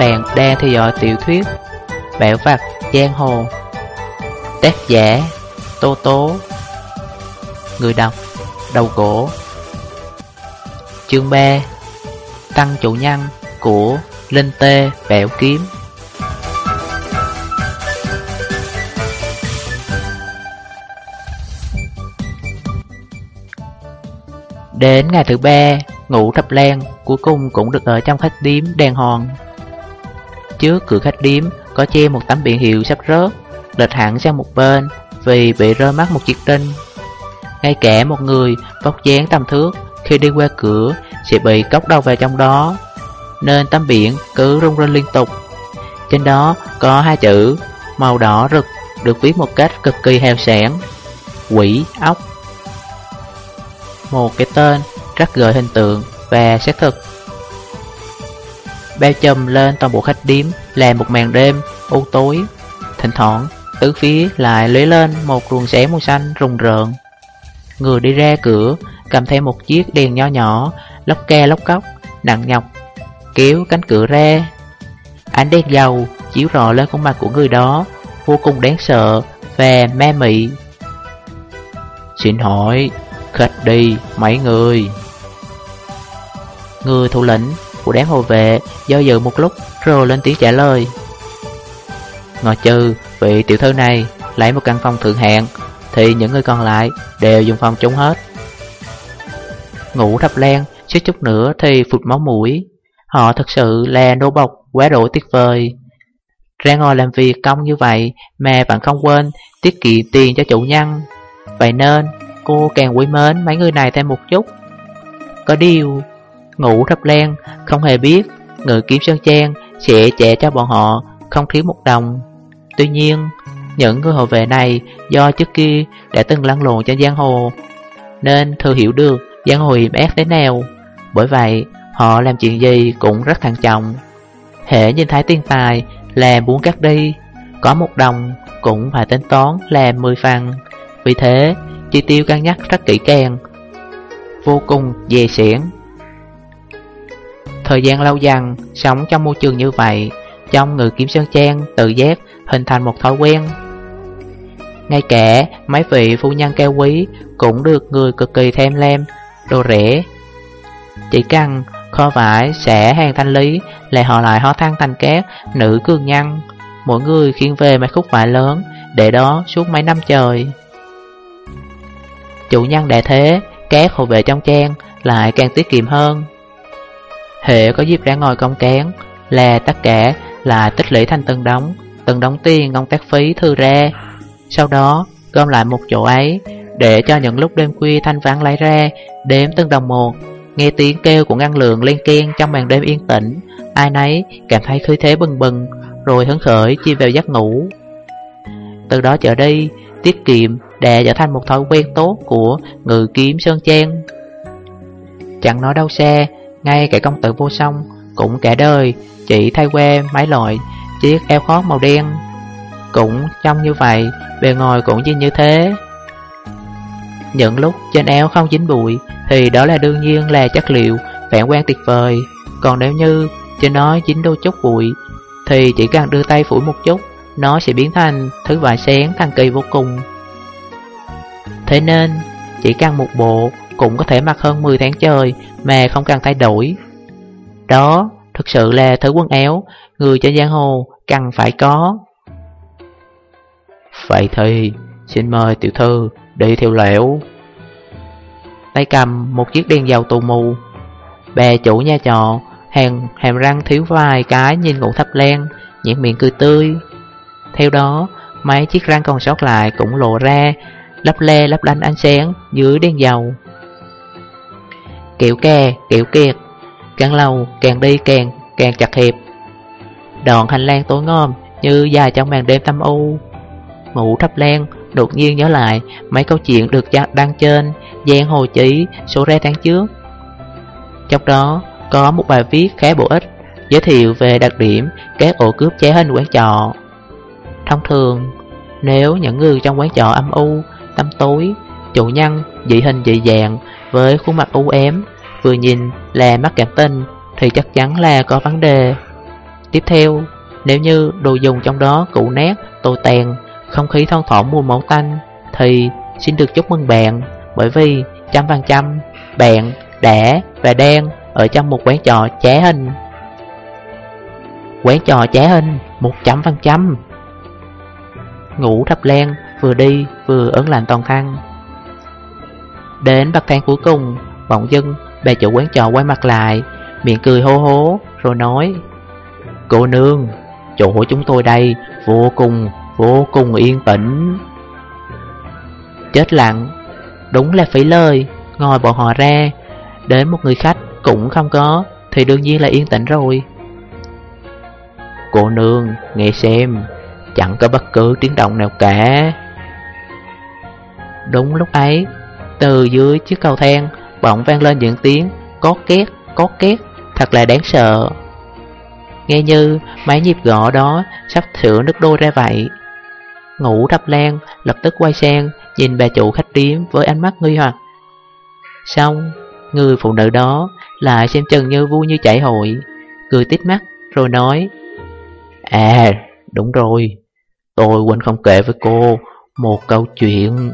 Bạn đang theo dõi tiểu thuyết Bảo vật Giang Hồ. Tác giả Tô Tố. Người đọc Đầu Cổ Chương 3 Tăng chủ nhân của Linh Tê Bẻo Kiếm. Đến ngày thứ ba, ngủ thập lan cuối cùng cũng được ở trong khách điếm đèn hòn. Trước cửa khách điếm có che một tấm biển hiệu sắp rớt, lệch hẳn sang một bên vì bị rơi mất một chiếc đinh. Ngay cả một người vóc dáng tầm thước khi đi qua cửa sẽ bị cốc đầu vào trong đó, nên tấm biển cứ rung rinh liên tục. Trên đó có hai chữ màu đỏ rực được viết một cách cực kỳ hào sản, quỷ ốc. Một cái tên rất gợi hình tượng và xác thực Bao trùm lên toàn bộ khách điếm làm một màn đêm, u tối, Thỉnh thoảng. Tứ phía lại lấy lên một luồng xé màu xanh rùng rợn. Người đi ra cửa cầm theo một chiếc đèn nho nhỏ, Lóc ke lóc cốc nặng nhọc, Kéo cánh cửa ra. Ánh đèn dầu chiếu rọi lên khuôn mặt của người đó, Vô cùng đáng sợ và ma mị. Xin hỏi, Khách đi, mấy người? Người thủ lĩnh của đám hộ vệ, do dự một lúc, rồi lên tiếng trả lời. Ngồi trừ vị tiểu thư này lấy một căn phòng thượng hạng, Thì những người còn lại đều dùng phòng trống hết. Ngủ thập len suýt chút nữa thì phụt máu mũi. Họ thật sự là nô bộc quá đổi tuyệt vời. Ra ngồi làm việc công như vậy mà vẫn không quên tiết kiệm tiền cho chủ nhân. Vậy nên, cô càng quý mến mấy người này thêm một chút. Có điều Ngủ thập len, không hề biết Ngự kiếm Sơn Trang sẽ trả cho bọn họ không thiếu một đồng. Tuy nhiên, những người hộ vệ này do trước kia đã từng lăn lộn trên giang hồ, Nên thừa hiểu được giang hồ hiểm ác thế nào. Bởi vậy, họ làm chuyện gì cũng rất thận trọng. Hệ nhìn thấy tiền tài là muốn cắt đi, Có một đồng cũng phải tính toán làm 10 phần. Vì thế, chi tiêu cân nhắc rất kỹ càng, Vô cùng dè xẻn Thời gian lâu dần, sống trong môi trường như vậy, trong người kiếm sơn trang tự giác hình thành một thói quen. Ngay cả mấy vị phu nhân cao quý cũng được người cực kỳ thêm lem, đồ rẻ. Chỉ cần kho vải sẽ hàng thanh lý lại họ lại hóa thăng thành các nữ cường nhân, mỗi người khiêng về mấy khúc vải lớn để đó suốt mấy năm trời. Chủ nhân đại thế, các hộ vệ trong trang lại càng tiết kiệm hơn. Hệ có dịp ra ngồi công cán Là tất cả là tích lũy thành từng đống Từng đống tiền công tác phí thư ra. Sau đó, gom lại một chỗ ấy, Để cho những lúc đêm khuya thanh vắng lấy ra, Đếm từng đồng một. Nghe tiếng kêu của ngăn lượng lên keng trong màn đêm yên tĩnh, Ai nấy cảm thấy khí thế bừng bừng, Rồi hứng khởi chi vào giấc ngủ. Từ đó trở đi, Tiết kiệm đã trở thành một thói quen tốt của người kiếm Sơn Trang Chẳng nói đâu xa ngay cả công tử vô song Cũng cả đời, chỉ thay que máy loại Chiếc eo khót màu đen. Cũng trông như vậy, Bề ngồi cũng như như thế. Những lúc trên eo không dính bụi, Thì đó là đương nhiên là chất liệu Phản quan tuyệt vời. Còn nếu như trên nó dính đôi chút bụi, Thì chỉ cần đưa tay phủi một chút, Nó sẽ biến thành thứ vải sáng thần kỳ vô cùng. Thế nên chỉ cần một bộ cũng có thể mặc hơn 10 tháng trời mà không cần thay đổi. Đó thực sự là thứ quần áo người trên giang hồ cần phải có. Vậy thì xin mời tiểu thư đi theo lẻo. Tay cầm một chiếc đèn dầu tù mù. bè chủ nhà trọ hàng hàm răng thiếu vài cái nhìn ngủ thấp len, nhẹ miệng cười tươi. Theo đó, mấy chiếc răng còn sót lại cũng lộ ra, lấp le lấp lánh ánh sáng dưới đèn dầu. Kiểu kè, kiểu kiệt Càng lâu càng đi càng càng chặt hiệp Đoạn hành lang tối ngom Như dài trong màn đêm tâm u. Ngủ thấp len Đột nhiên nhớ lại mấy câu chuyện được đăng trên Giang Hồ Chí số ra tháng trước. Trong đó có một bài viết khá bổ ích Giới thiệu về đặc điểm các ổ cướp chế hình quán trọ. Thông thường Nếu những người trong quán trọ âm u tắm tối Chủ nhân dị hình dị dạng với khuôn mặt u ém Vừa nhìn là mắt cảm tình Thì chắc chắn là có vấn đề Tiếp theo, nếu như đồ dùng trong đó cũ nát, tồi tàn, không khí thoang thoảng mùi máu tanh, thì xin được chúc mừng bạn, bởi vì trăm phần trăm bạn đã và đang ở trong một quán trò trá hình. Quán trò trá hình, một trăm phần trăm. Ngủ thập len vừa đi vừa ấn lạnh toàn thân. Đến bậc thang cuối cùng, bỗng dưng bà chủ quán trò quay mặt lại, miệng cười hô hố, rồi nói Cô nương, chỗ của chúng tôi đây vô cùng, vô cùng yên tĩnh. Chết lặng, đúng là phỉ lời, ngồi bọn họ ra Đến một người khách cũng không có, thì đương nhiên là yên tĩnh rồi. Cô nương, nghe xem, chẳng có bất cứ tiếng động nào cả. Đúng lúc ấy, từ dưới chiếc cầu thang bỗng vang lên những tiếng có két, có két, thật là đáng sợ. Nghe như máy nhịp gõ đó sắp sửa nước đôi ra vậy. Ngủ thập lan lập tức quay sang nhìn bà chủ khách điếm với ánh mắt nghi hoặc. Xong, người phụ nữ đó lại xem chừng như vui như chảy hội, cười tít mắt rồi nói À, đúng rồi, tôi quên không kể với cô một câu chuyện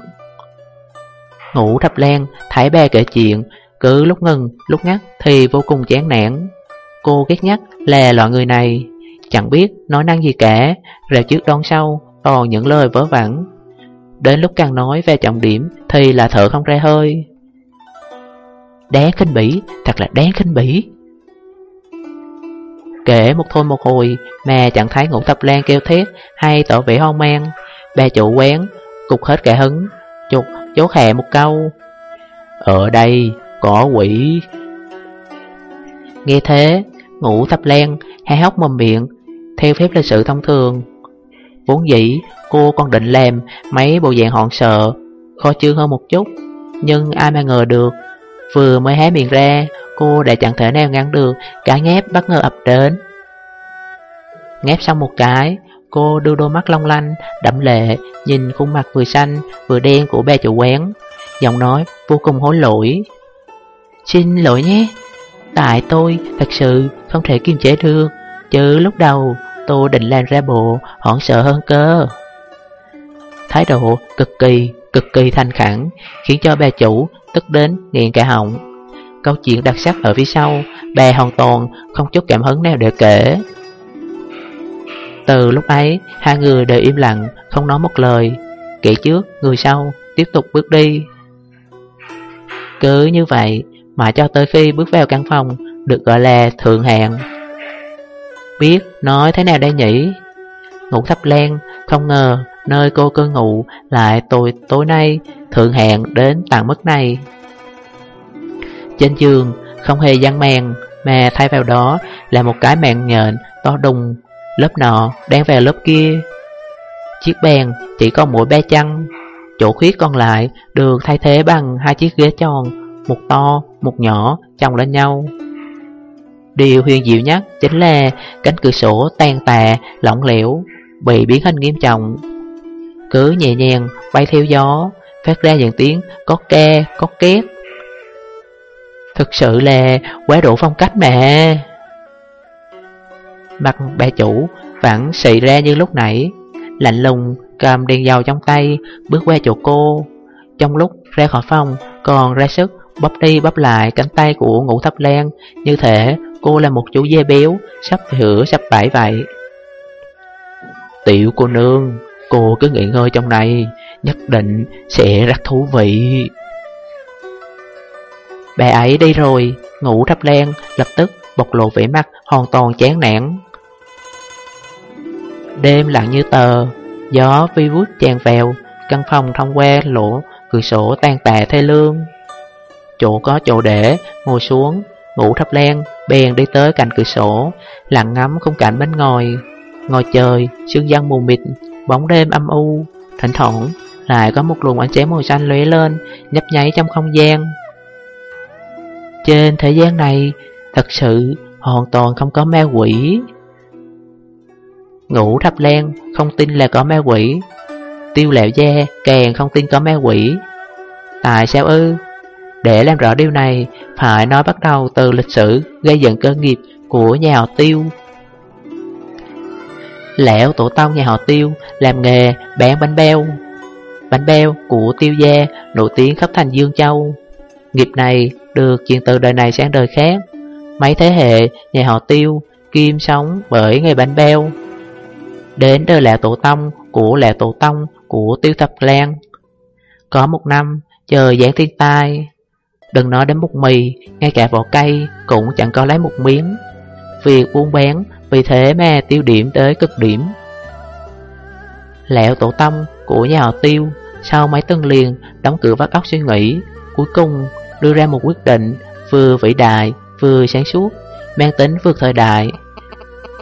Ngủ thập lan, thải ba kể chuyện, cứ lúc ngừng, lúc ngắt thì vô cùng chán nản. Cô ghét nhất là loại người này, chẳng biết nói năng gì cả, rồi trước đón sau, toàn những lời vớ vẩn. Đến lúc càng nói về trọng điểm thì là thở không ra hơi. Đáng khinh bỉ, thật là đáng khinh bỉ. Kể một thôi một hồi mà chẳng thấy ngủ thập lan kêu thét hay tỏ vẻ hoang mang. Bà chủ quán, cục hết cả hứng, chụt chốt khè một câu. Ở đây có quỷ. Nghe thế Ngủ thập len hay hóc mồm miệng, Theo phép lịch sự thông thường. Vốn dĩ, cô còn định làm Mấy bộ dạng hòn sợ, Khó chương hơn một chút. Nhưng ai mà ngờ được, Vừa mới hé miệng ra, Cô đã chẳng thể nào ngăn được Cả ngép bất ngờ ập đến. Ngép xong một cái Cô đưa đôi mắt long lanh, đậm lệ, nhìn khuôn mặt vừa xanh, vừa đen của ba chủ quán. Giọng nói vô cùng hối lỗi. Xin lỗi nhé, tại tôi thật sự không thể kiềm chế được, chứ lúc đầu tôi định làm ra bộ hoảng sợ hơn cơ. Thái độ cực kỳ, cực kỳ thanh khẳng, khiến cho bà chủ tức đến nghiện cả họng. Câu chuyện đặc sắc ở phía sau, bà hoàn toàn không chút cảm hứng nào để kể. Từ lúc ấy, hai người đều im lặng, không nói một lời. Kẻ trước, người sau, tiếp tục bước đi. Cứ như vậy, mà cho tới khi bước vào căn phòng, được gọi là thượng hạng. Biết nói thế nào đây nhỉ? Ngủ thấp len, không ngờ nơi cô cư ngụ lại tối tối nay thượng hạng đến tận mức này. Trên giường không hề gian màn mà thay vào đó là một cái mạng nhện to đùng Lớp nọ đang về lớp kia. Chiếc bàn chỉ có mỗi ba chăn, Chỗ khuyết còn lại được thay thế bằng hai chiếc ghế tròn Một to, một nhỏ chồng lên nhau. Điều huyền diệu nhất chính là cánh cửa sổ tan tà, lỏng lẻo, bị biến hình nghiêm trọng. Cứ nhẹ nhàng bay theo gió, phát ra những tiếng có ke, có két. Thực sự là quá độ phong cách mẹ. Mặt bà chủ vẫn xị ra như lúc nãy. Lạnh lùng, cầm đèn dầu trong tay, Bước qua chỗ cô. Trong lúc ra khỏi phòng, Còn ra sức bóp đi bóp lại cánh tay của ngũ thập len Như thể cô là một chú dê béo, Sắp hửa sắp bãi vậy. Tiểu cô nương, Cô cứ nghỉ ngơi trong này, Nhất định sẽ rất thú vị. Bà ấy đi rồi, Ngũ thắp len lập tức bộc lộ vẻ mặt hoàn toàn chán nản. Đêm lặng như tờ Gió vi vút chèn vèo, Căn phòng thông qua lỗ cửa sổ tan tà thê lương. Chỗ có chỗ để Ngồi xuống Ngủ thấp len Bèn đi tới cạnh cửa sổ Lặng ngắm khung cảnh bên ngoài. Ngồi trời Sương dân mù mịt Bóng đêm âm u. Thỉnh thoảng Lại có một luồng ánh sáng màu xanh lóe lên Nhấp nháy trong không gian. Trên thế gian này Thật sự hoàn toàn không có ma quỷ. Ngủ thập len không tin là có ma quỷ. Tiêu lẹo gia càng không tin có ma quỷ. Tại sao ư? Để làm rõ điều này, Phải nói bắt đầu từ lịch sử gây dựng cơ nghiệp của nhà họ tiêu. Lẹo tổ tông nhà họ tiêu Làm nghề bán bánh beo Bánh beo của tiêu gia Nổi tiếng khắp thành Dương Châu. Nghiệp này được truyền từ đời này sang đời khác. Mấy thế hệ nhà họ tiêu Kim sống bởi nghề bánh beo Đến đời lão tổ tông Của lão tổ tông Của tiêu thập lan Có một năm trời giáng thiên tai, Đừng nói đến bột mì, Ngay cả vỏ cây cũng chẳng có lấy một miếng. Việc buôn bán, Vì thế mà tiêu điểm tới cực điểm. Lão tổ tông của nhà họ tiêu Sau mấy tuần liền đóng cửa vắt óc suy nghĩ, Cuối cùng đưa ra một quyết định Vừa vĩ đại vừa sáng suốt, Mang tính vượt thời đại.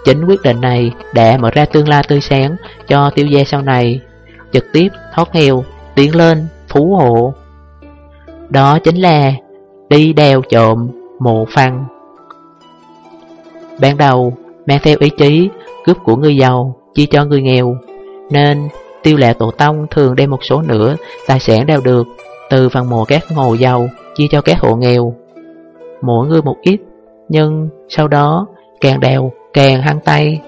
Chính quyết định này đã mở ra tương lai tươi sáng Cho tiêu gia sau này. Trực tiếp thoát nghèo, Tiến lên, phú hộ. Đó chính là đi đeo trộm mộ phăng. Ban đầu, mang theo ý chí cướp của người giàu, chi cho người nghèo, Nên tiêu lệ tổ tông thường đem một số nửa tài sản đeo được Từ phần mộ các hồ giàu chia cho các hộ nghèo. Mỗi người một ít, Nhưng sau đó càng đeo càng hăng tay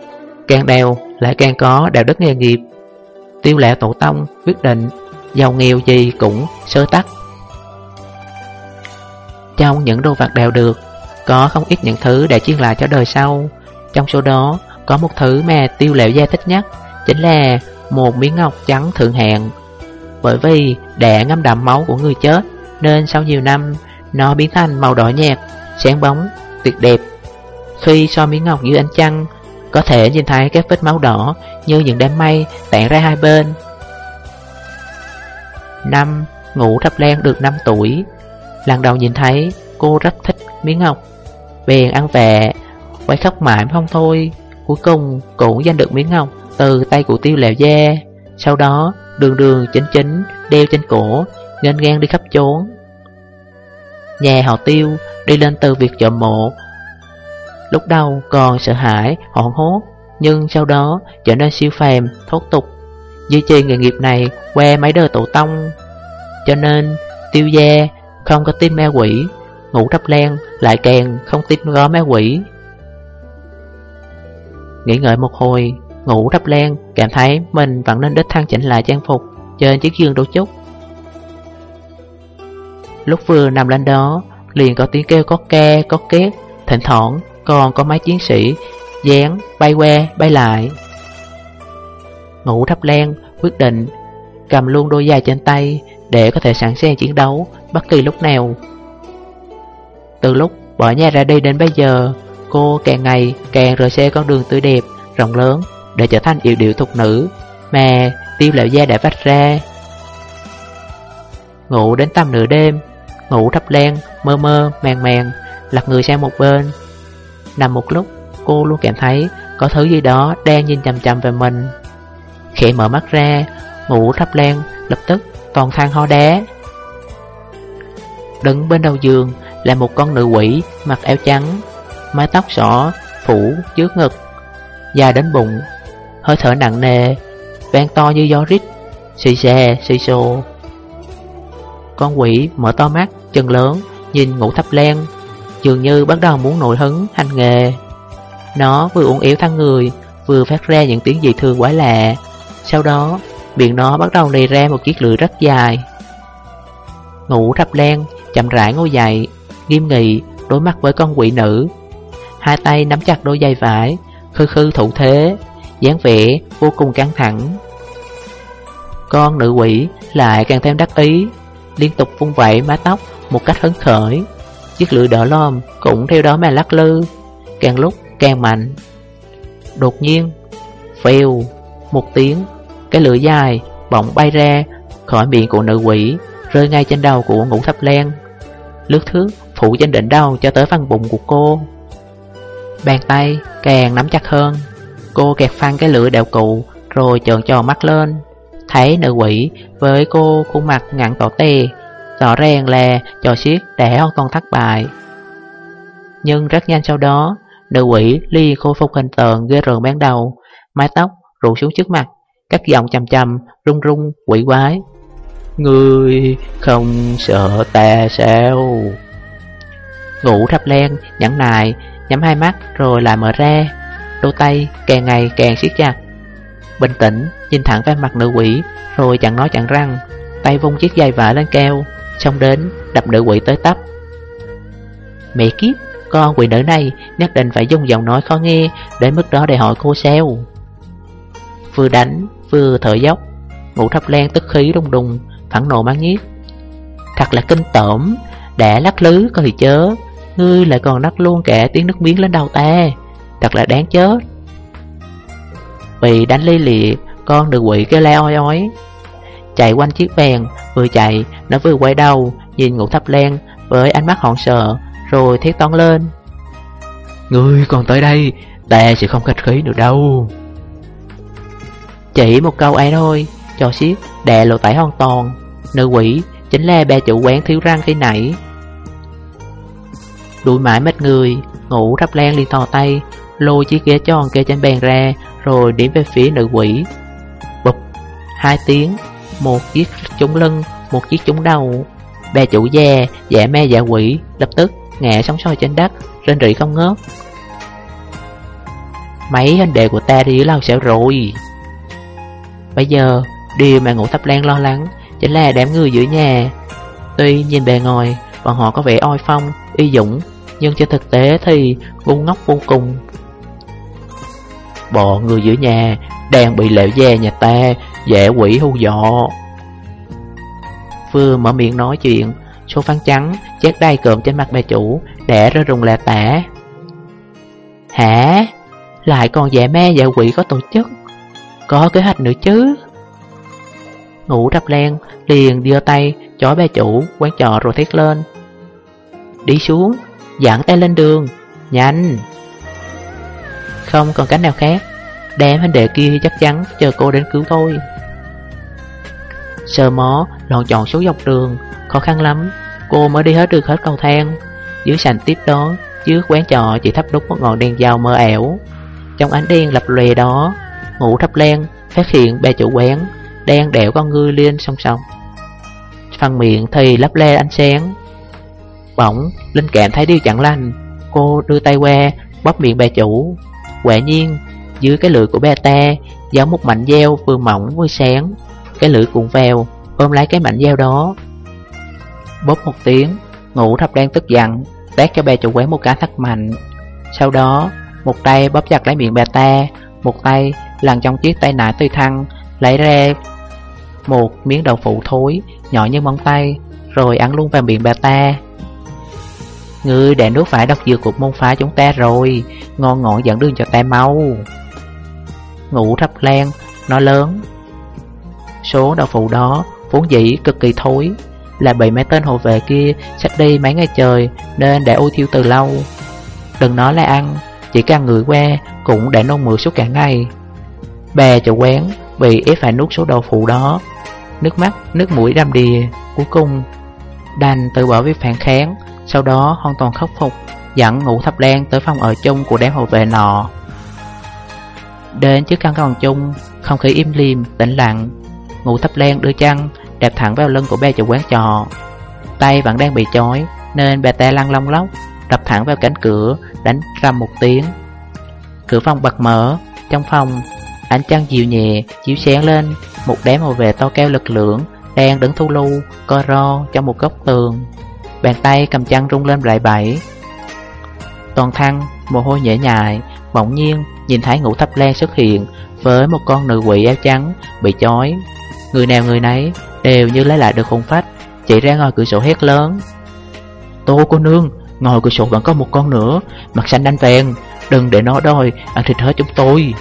Càng đeo lại càng có đạo đức nghề nghiệp. Tiêu lệ tổ tông quyết định Giàu nghèo gì cũng sơ tắc. Trong những đồ vật đeo được Có không ít những thứ để chiên lại cho đời sau. Trong số đó Có một thứ mà tiêu lệ gia thích nhất Chính là một miếng ngọc trắng thượng hạng. Bởi vì đã ngâm đậm máu của người chết Nên sau nhiều năm Nó biến thành màu đỏ nhạt Sáng bóng, tuyệt đẹp. Khi so miếng ngọc như ánh trăng Có thể nhìn thấy các vết máu đỏ Như những đám mây tản ra hai bên. Năm, ngủ thập len được 5 tuổi. Lần đầu nhìn thấy cô rất thích miếng ngọc. Bèn ăn vẹ Quay khóc mãi không thôi. Cuối cùng cũng giành được miếng ngọc Từ tay của tiêu lèo da Sau đó đường đường chính chính Đeo trên cổ Nghênh ngang đi khắp chốn. Nhà họ tiêu đi lên từ việc chợ mộ Lúc đầu còn sợ hãi, hoảng hốt Nhưng sau đó trở nên siêu phàm, thốt tục. Duy trì nghề nghiệp này qua mấy đời tổ tông. Cho nên tiêu gia không có tin ma quỷ Ngủ thấp len lại càng không tin có ma quỷ. Nghĩ ngợi một hồi Ngủ thấp len cảm thấy mình vẫn nên đích thăng chỉnh lại trang phục Trên chiếc giường đôi chút Lúc vừa nằm lên đó Liền có tiếng kêu có ke, có két Thỉnh thoảng còn có mấy chiến sĩ Dán bay que, bay lại Ngủ thấp len quyết định cầm luôn đôi giày trên tay để có thể sẵn sàng chiến đấu bất kỳ lúc nào. Từ lúc bỏ nhà ra đi đến bây giờ, cô càng ngày càng rời xe con đường tươi đẹp, rộng lớn để trở thành yêu điệu thục nữ mà tiêu lão gia đã vạch ra. Ngủ đến tầm nửa đêm, ngủ thấp len, mơ mơ, màng màng, lật người sang một bên. Nằm một lúc, cô luôn cảm thấy có thứ gì đó đang nhìn chằm chằm về mình. Khẽ mở mắt ra, ngủ thắp len, lập tức toàn than ho đá. Đứng bên đầu giường là một con nữ quỷ mặc áo trắng, mái tóc xỏ, phủ trước ngực, dài đến bụng, hơi thở nặng nề, vang to như gió rít, xì xè, xì xồ. Con quỷ mở to mắt, chân lớn, nhìn ngủ thắp len, dường như bắt đầu muốn nổi hứng hành nghề. Nó vừa uốn éo thân người, vừa phát ra những tiếng dị thường quái lạ. Sau đó, miệng nó bắt đầu lì ra một chiếc lưỡi rất dài. Ngủ thập len, chậm rãi ngồi dậy, nghiêm nghị đối mặt với con quỷ nữ. Hai tay nắm chặt đôi dây vải, khư khư thủ thế, dáng vẻ vô cùng căng thẳng. Con nữ quỷ lại càng thêm đắc ý, liên tục vung vẩy mái tóc một cách hứng khởi. Chiếc lưỡi đỏ lom cũng theo đó mà lắc lư, càng lúc càng mạnh. Đột nhiên, phèo, một tiếng cái lưỡi dài bỗng bay ra khỏi miệng của nữ quỷ Rơi ngay trên đầu của ngũ thập len Lướt thước phủ trên đỉnh đầu cho tới phần bụng của cô. Bàn tay càng nắm chặt hơn Cô kẹt phăng cái lưỡi đèo cụ Rồi trợn tròn mắt lên. Thấy nữ quỷ với cô khuôn mặt ngặn tỏ tè Rõ ràng là trò xiết đã hoàn toàn thất bại. Nhưng rất nhanh sau đó Nữ quỷ ly khôi phục hình tượng ghê rợn ban đầu. Mái tóc rủ xuống trước mặt các giọng chầm chầm, rung rung, quỷ quái. Ngươi không sợ ta sao? Ngủ thắp len, nhẫn nại, nhắm hai mắt rồi lại mở ra. Đôi tay càng ngày càng siết chặt. Bình tĩnh, nhìn thẳng vào mặt nữ quỷ Rồi chẳng nói chẳng răng Tay vung chiếc dây vải lên keo Xông đến, đập nữ quỷ tới tấp. Mẹ kiếp, con quỷ nữ này nhất định phải dùng giọng nói khó nghe Đến mức đó để hỏi cô sao. Vừa đánh, vừa thở dốc Ngũ thập len tức khí đùng đùng Phản nộ mang nhiếc. Thật là kinh tởm Đã lắc lứ có thì chớ Ngươi lại còn nắc luôn kẻ tiếng nước miếng lên đầu ta Thật là đáng chết Bị đánh ly lịa Con được quỷ kêu la oi ói Chạy quanh chiếc bàn Vừa chạy nó vừa quay đầu Nhìn ngũ thập lan với ánh mắt hoảng sợ Rồi thét toán lên. Ngươi còn tới đây Ta sẽ không khách khí nữa đâu. Chỉ một câu ấy thôi Cho xiết đè lộ tẩy hoàn toàn. Nữ quỷ chính là bà chủ quán thiếu răng khi nãy. Đuổi mãi mệt người Ngủ rắp lan liền thò tay Lôi chiếc ghế tròn kê trên bàn ra Rồi điểm về phía nữ quỷ. Bụp Hai tiếng một chiếc chống lưng Một chiếc chống đầu. Bà chủ già Dạ me dạ quỷ Lập tức ngã sóng soi trên đất Rên rỉ không ngớt. Mấy anh đệ của ta đi dưới lau xẻo rồi. Bây giờ Điều mà ngủ thấp lan lo lắng Chính là đám người giữa nhà. Tuy nhìn bề ngoài Bọn họ có vẻ oi phong, uy dũng Nhưng trên thực tế thì ngu ngốc vô cùng. Bọn người giữa nhà Đang bị lẹo da nhà ta Dễ quỷ hù dọ. Vừa mở miệng nói chuyện, Số phán trắng chét đai cộm trên mặt bà chủ, Đẻ ra rùng lè tả. Hả? Lại còn dạ me dạ quỷ có tổ chức, Có kế hoạch nữa chứ? Ngủ rập len liền đưa tay chói bà chủ quán trọ rồi thét lên. Đi xuống dặn tay lên đường, Nhanh. Không còn cách nào khác Đám hình đệ kia chắc chắn chờ cô đến cứu tôi Sơ mó lọn chọn xuống dọc đường, Khó khăn lắm. Cô mới đi hết được hết cầu thang. Dưới sàn tiếp đó Trước quán trọ chỉ thắp đúc một ngọn đèn dầu mơ ảo. Trong ánh đèn lập lòe đó, Ngủ thắp len, Phát hiện bà chủ quán Đang đẻo con ngươi lên song song. Phần miệng thì lấp le ánh sáng. Bỗng, Linh cảm thấy điều chẳng lành. Cô đưa tay qua, Bóp miệng bà chủ. Quả nhiên, Dưới cái lưỡi của bà ta Giống một mảnh dao vừa mỏng vừa sáng. Cái lưỡi cuộn veo Ôm lấy cái mảnh dao đó. Bóp một tiếng Ngủ thập đang tức giận, Tát cho bà chủ quán một cái thắt mạnh. Sau đó, Một tay bóp chặt lấy miệng bà ta, Một tay lần trong chiếc tay nải tươi thăng, Lấy ra Một miếng đậu phụ thối Nhỏ như móng tay, Rồi ăn luôn vào miệng bà ta. Ngươi đã nuốt phải độc dược của môn phái chúng ta rồi, Ngon ngọn dẫn đường cho ta mau. Ngủ thắp lan Nó lớn Số đậu phụ đó Vốn dĩ cực kỳ thối. Là bị mấy tên hộ vệ kia Sách đi mấy ngày trời Nên đã ôi thiêu từ lâu. Đừng nói là ăn Chỉ cần người que Cũng đã nôn mửa suốt cả ngày. Bà chủ quán Bị ép phải nuốt số đậu phụ đó. Nước mắt, nước mũi đầm đìa. Cuối cùng Đành tự bỏ việc phản kháng Sau đó hoàn toàn khắc phục Dẫn ngủ thập đen tới phòng ở chung của đám hộ vệ nọ. Đến trước căn phòng chung Không khí im lìm tĩnh lặng. Ngủ thấp len đưa chân Đạp thẳng vào lưng của bé chủ quán trò Tay vẫn đang bị chói, Nên bà ta lăn long lóc, Đập thẳng vào cánh cửa, Đánh rầm một tiếng. Cửa phòng bật mở, Trong phòng, Ánh trăng dịu nhẹ, Chiếu sáng lên Một đám màu về to keo lực lượng Đang đứng thu lưu Co ro trong một góc tường. Bàn tay cầm chăn rung lên lại bẫy. Toàn thân, Mồ hôi nhễ nhại, Bỗng nhiên nhìn thấy ngũ thấp len xuất hiện Với một con nữ quỷ áo trắng Bị chói. Người nào người nấy đều như lấy lại được hồn phách Chạy ra ngoài cửa sổ hét lớn. Tô cô nương ngồi cửa sổ vẫn có một con nữa, Mặt xanh đanh vàng Đừng để nó đòi, ăn thịt hết chúng tôi.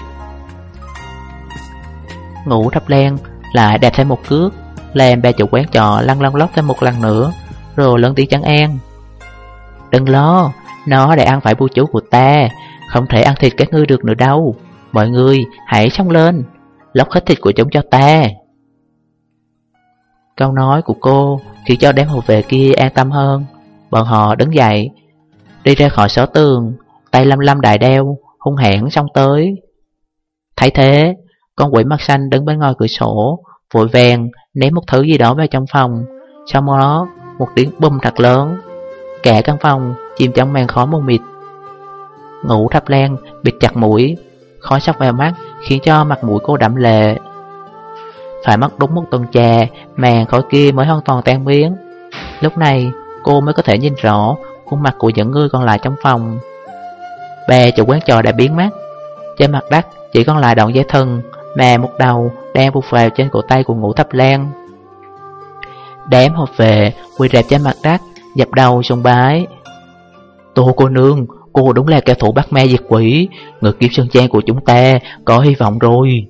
Ngủ thắp len Lại đẹp thêm một cước, Làm bà chủ quán trọ lăn lăn lóc thêm một lần nữa, Rồi lớn tiếng trắng an. Đừng lo, Nó đã ăn phải bu chú của ta, Không thể ăn thịt các ngươi được nữa đâu. Mọi người hãy sống lên, Lóc hết thịt của chúng cho ta. Câu nói của cô khiến cho đám hộ vệ kia an tâm hơn. Bọn họ đứng dậy, Đi ra khỏi sở tường, Tay lâm lâm đại đeo, Hung hãn xong tới. Thấy thế, Con quỷ mắt xanh đứng bên ngoài cửa sổ, Vội vàng ném một thứ gì đó vào trong phòng. Sau đó, một tiếng bùm thật lớn Cả căn phòng chìm trong màn khói mù mịt. Ngủ thập lan bịt chặt mũi, Khói sóc vào mắt Khiến cho mặt mũi cô đậm lệ. Phải mất đúng một tuần trà Màn khỏi kia mới hoàn toàn tan biến. Lúc này, cô mới có thể nhìn rõ Khuôn mặt của những người còn lại trong phòng. Bè chủ quán trò đã biến mất. Trên mặt đất chỉ còn lại đoạn dây thừng Mà một đầu đang buộc vào trên cổ tay của ngũ thập lan. Đám hộp về Quỳ rạp trên mặt đất, Dập đầu sùng bái. Tô cô nương, Cô đúng là kẻ thủ bắt ma diệt quỷ. Ngược kiếp sơn trang của chúng ta Có hy vọng rồi.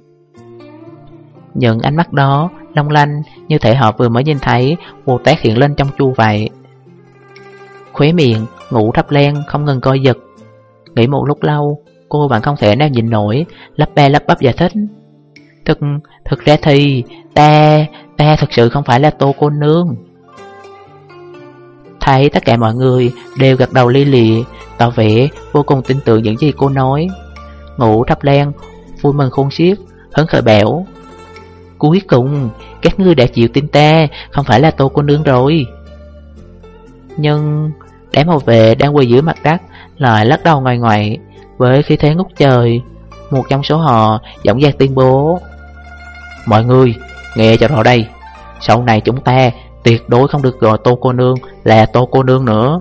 Những ánh mắt đó Long lanh như thể họ vừa mới nhìn thấy Một tác hiện lên trong chu vậy. Khuế miệng Ngủ thấp len không ngừng coi giật. Nghĩ một lúc lâu Cô vẫn không thể nào nhìn nổi Lấp be lấp bắp giải thích. Thực, thực ra thì Ta, ta thực sự không phải là tô cô nương. Thấy tất cả mọi người đều gật đầu li lì Tỏ vẻ vô cùng tin tưởng những gì cô nói. Ngủ thấp len Vui mừng khôn xiết hứng khởi bẻo Cuối cùng, Các ngươi đã chịu tin ta, Không phải là tô cô nương rồi. Nhưng Đám hậu vệ đang quỳ dưới mặt đất, Lại lắc đầu ngoài ngoại. Với khí thế ngút trời, Một trong số họ giọng dạc tuyên bố, Mọi người, Nghe cho rõ đây. Sau này chúng ta tuyệt đối không được gọi tô cô nương là tô cô nương nữa.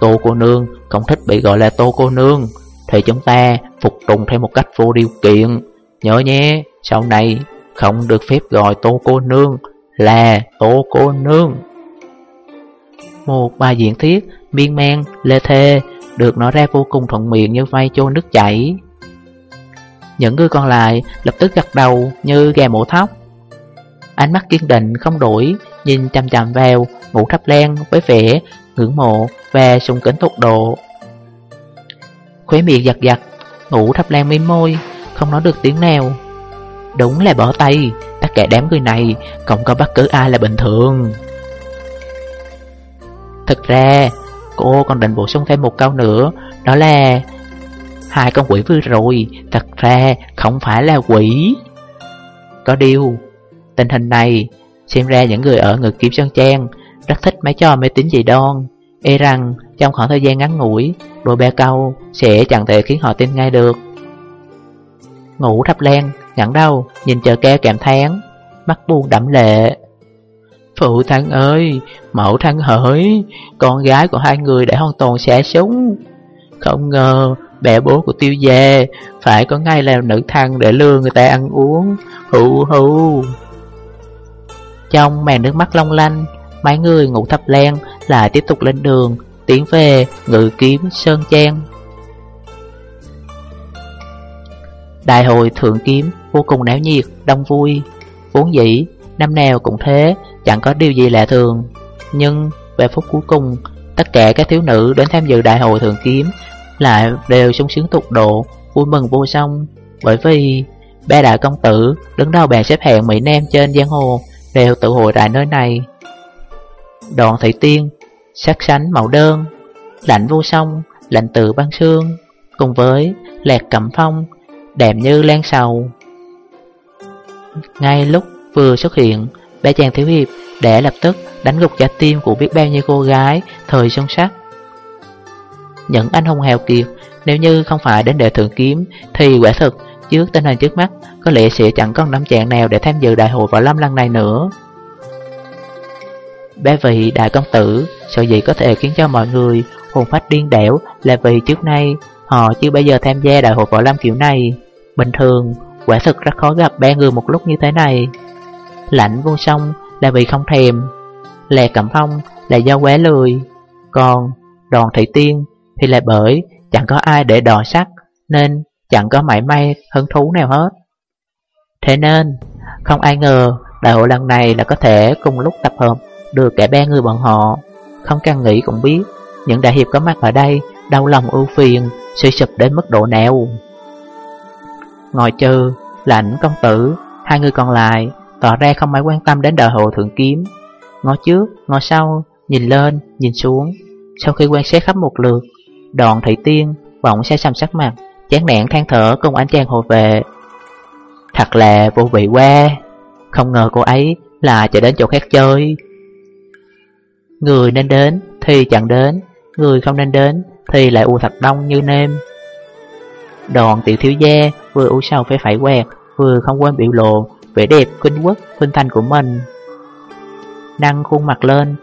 Tô cô nương không thích bị gọi là tô cô nương, Thì chúng ta phục tùng theo một cách vô điều kiện. Nhớ nhé, Sau này không được phép gọi tô cô nương là tô cô nương. Một bài diễn thuyết miên man, lê thê Được nói ra vô cùng thuận miệng như vay chôn nước chảy. Những người còn lại lập tức gật đầu như gà mổ thóc. Ánh mắt kiên định không đổi Nhìn chăm chăm vào ngủ thắp len với vẻ ngưỡng mộ và sung kính tột độ. Khuế miệng giật giật Ngủ thắp len mím môi Không nói được tiếng nào. Đúng là bỏ tay. Tất cả đám người này, Không có bất cứ ai là bình thường. Thực ra, Cô còn định bổ sung thêm một câu nữa, Đó là, Hai con quỷ vừa rồi, Thật ra không phải là quỷ. Có điều, Tình hình này, Xem ra những người ở ngực kiếm sơn trang Rất thích mấy trò mê tín dị đoan. E rằng, trong khoảng thời gian ngắn ngủi, Đôi ba câu sẽ chẳng thể khiến họ tin ngay được. Ngủ thắp len ngẩng đầu nhìn chờ ke kèm tháng, Mắt buồn đẫm lệ. Phụ thân ơi, Mẫu thân hỡi, Con gái của hai người đã hoàn toàn xẻ súng. Không ngờ Mẹ bố của tiêu gia Phải có ngay làm nữ thân để lừa người ta ăn uống. Hù hù Trong màn nước mắt long lanh, Mấy người ngủ thập len lại tiếp tục lên đường, Tiến về ngự kiếm Sơn Trang. Đại hội thượng kiếm vô cùng náo nhiệt, đông vui. Vốn dĩ, năm nào cũng thế, chẳng có điều gì lạ thường. Nhưng về phút cuối cùng, tất cả các thiếu nữ đến tham dự đại hội thường kiếm Lại đều sung sướng tục độ, vui mừng vô song. Bởi vì ba đại công tử đứng đầu bàn xếp hạng Mỹ Nam trên giang hồ Đều tự hội tại nơi này. Đoạn thủy tiên, sắc sánh màu đơn Lạnh vô song, lạnh tự băng sương Cùng với lạc cẩm phong, đẹp như lan sầu. Ngay lúc vừa xuất hiện, bé chàng thiếu hiệp đã lập tức đánh gục trái tim của biết bao nhiêu cô gái thời xuân sắc Những anh hùng hào kiệt, nếu như không phải đến đệ thượng kiếm Thì quả thực, trước tình hình trước mắt Có lẽ sẽ chẳng còn năm chàng nào để tham dự đại hội vào lâm lần này nữa. Bé vị đại công tử Sợ gì có thể khiến cho mọi người hồn phách điên đẻo Là vì trước nay họ chưa bao giờ tham gia đại hội võ lâm kiểu này. Bình thường, quả thực rất khó gặp ba người một lúc như thế này. Lạnh vô song là vì không thèm Lè cẩm phong là do quá lười. Còn đòn thị tiên thì là bởi chẳng có ai để đò sắc Nên chẳng có mảy may hứng thú nào hết. Thế nên, không ai ngờ đại hội lần này là có thể cùng lúc tập hợp được cả ba người bọn họ. Không cần nghĩ cũng biết Những đại hiệp có mặt ở đây Đau lòng ưu phiền Suy sụp đến mức độ nào. Ngồi trừ lạnh công tử. Hai người còn lại Tỏ ra không mấy quan tâm đến đời hộ thượng kiếm. Ngó trước, ngó sau Nhìn lên, nhìn xuống. Sau khi quan sát khắp một lượt Đoạn thị tiên Bỗng xe xăm sắc mặt Chán nản than thở cùng anh chàng hộ vệ. Thật là vô vị quá. Không ngờ cô ấy là chạy đến chỗ khác chơi. Người nên đến thì chẳng đến Người không nên đến thì lại u thật đông như nêm. Đoàn tiểu thiếu gia vừa u sầu phải phải quẹt, vừa không quên biểu lộ vẻ đẹp kinh quốc, khuynh thành của mình. Nâng khuôn mặt lên,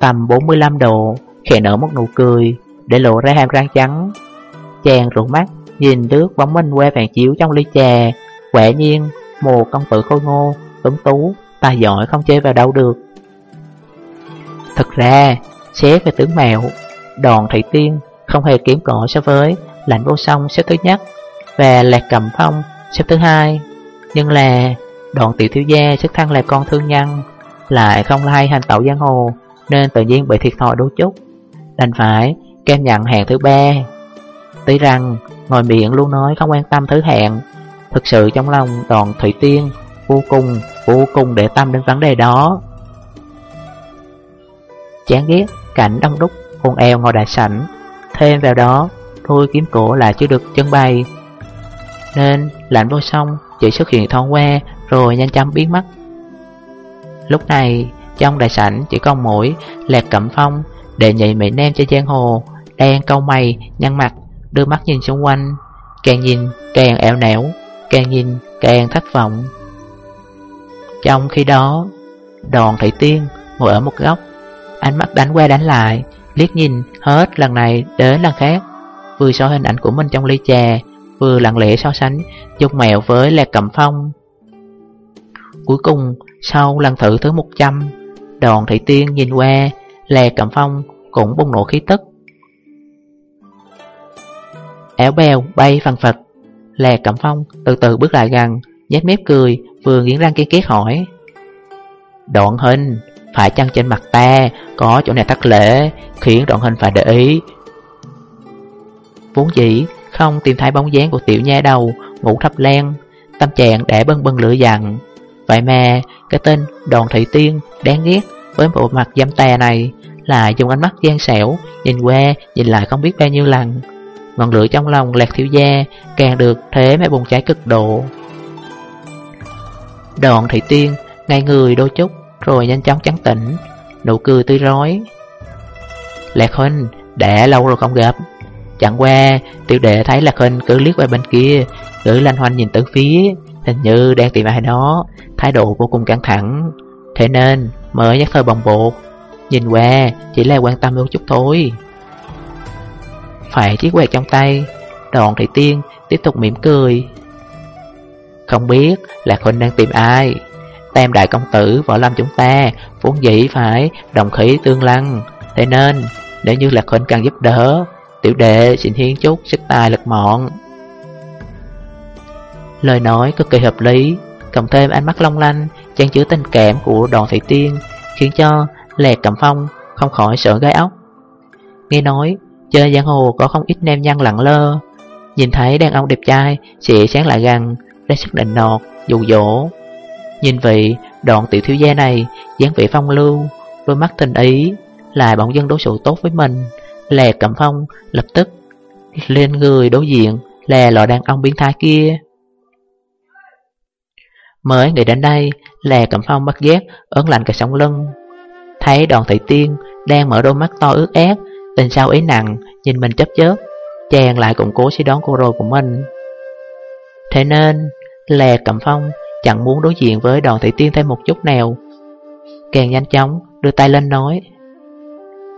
tầm 45 độ, khẽ nở một nụ cười, để lộ ra hàm răng trắng. Chàng rụt mắt, nhìn nước bóng minh qua phản chiếu trong ly trà, quả nhiên, một công tử khôi ngô, tuấn tú, tài giỏi không chơi vào đâu được. Thật ra, xét về tướng mèo, đòn thị tiên không hề kiếm cỏ so với lạnh vô song xếp thứ nhất và lạc cầm phong xếp thứ hai. Nhưng là đoạn tiểu thiếu gia sức thăng là con thương nhân, lại không hay hành tẩu giang hồ, nên tự nhiên bị thiệt thòi đôi chút. Đành phải kem nhận hạng thứ ba. Tuy rằng ngồi miệng luôn nói không quan tâm thứ hạng, thực sự trong lòng đoàn thủy tiên vô cùng, vô cùng để tâm đến vấn đề đó. Chán ghét cảnh đông đúc hồn eo ngồi đại sảnh Thêm vào đó Đôi kiếm cổ là chưa được chân bày nên lạnh vô song, Chỉ xuất hiện thoáng qua, Rồi nhanh chóng biến mất. Lúc này, trong đại sảnh chỉ còn mũi Lẹt cẩm phong Để nhị mỹ nem trên giang hồ, Đang câu mày, nhăn mặt, Đưa mắt nhìn xung quanh. Càng nhìn càng ẻo nẻo, Càng nhìn càng thất vọng. Trong khi đó, đoàn thị tiên ngồi ở một góc, Ánh mắt đánh qua đánh lại, Liếc nhìn hết lần này đến lần khác, Vừa so hình ảnh của mình trong ly trà Vừa lặng lẽ so sánh dung mèo với lạc cẩm phong. Cuối cùng, Sau lần thử thứ 100 đoàn thị tiên nhìn qua, Lạc cẩm phong cũng bùng nổ khí tức. Éo bèo bay phần phật, Lạc cẩm phong từ từ bước lại gần, nhếch mép cười, Vừa nghiến răng kiên kết hỏi. Đoạn hình phải chăng trên mặt ta có chỗ này thất lễ, Khiến đoạn hình phải để ý? Vốn dĩ không tìm thấy bóng dáng của tiểu nha đầu Ngủ thập len Tâm trạng đã bâng bâng lửa giận, Vậy mà cái tên đòn thị tiên Đáng ghét với bộ mặt dâm tà này Là dùng ánh mắt gian xẻo Nhìn qua nhìn lại không biết bao nhiêu lần. Ngọn lửa trong lòng lạc thiếu gia Càng được thế mới bùng cháy cực độ. Đòn thị tiên ngay người đôi chút rồi nhanh chóng trắng tỉnh, Nụ cười tươi rói. Lạc Huynh Đã lâu rồi không gặp. Chẳng qua, tiểu đệ thấy Lạc Hình cứ liếc qua bên kia, cứ lanh hoanh nhìn tới phía, Hình như đang tìm ai đó. Thái độ vô cùng căng thẳng. Thế nên mới nhắc thơ bồng bột. Nhìn qua, chỉ là quan tâm một chút thôi. Phải chiếc quẹt trong tay. Đòn thị tiên tiếp tục mỉm cười. Không biết Lạc Huynh đang tìm ai. Tam đại công tử võ lâm chúng ta Vốn dĩ phải đồng khí tương lăng. Thế nên, nếu như Lạc Huynh cần giúp đỡ Tiểu đệ xin hiến chút sức tài lực mọn. Lời nói cực kỳ hợp lý Cộng thêm ánh mắt long lanh Trang chứa tình cảm của đoàn thị tiên Khiến cho Lạc Cẩm Phong không khỏi sợ gai ốc. Nghe nói Chơi giang hồ có không ít nam nhân lặng lơ. Nhìn thấy đàn ông đẹp trai Sẽ sáng lại gần ra sức định nọt, dụ dỗ. Nhìn vị đoạn tiểu thiếu gia này dáng vẻ phong lưu Đôi mắt tình ý Là bỗng dân đối xử tốt với mình. Lè cẩm phong lập tức Lên người đối diện Là loại đàn ông biến thái kia. Mới nghĩ đến đây, lè cẩm phong bất giác ớn lạnh cả sống lưng. Thấy đoàn thị tiên Đang mở đôi mắt to ướt át, Tình sao ý nặng, Nhìn mình chấp chớp, Chàng lại cũng cố suy đoán cô rồi của mình. Thế nên, Lè cẩm phong Chẳng muốn đối diện với đoàn thị tiên thêm một chút nào. Càng nhanh chóng, đưa tay lên nói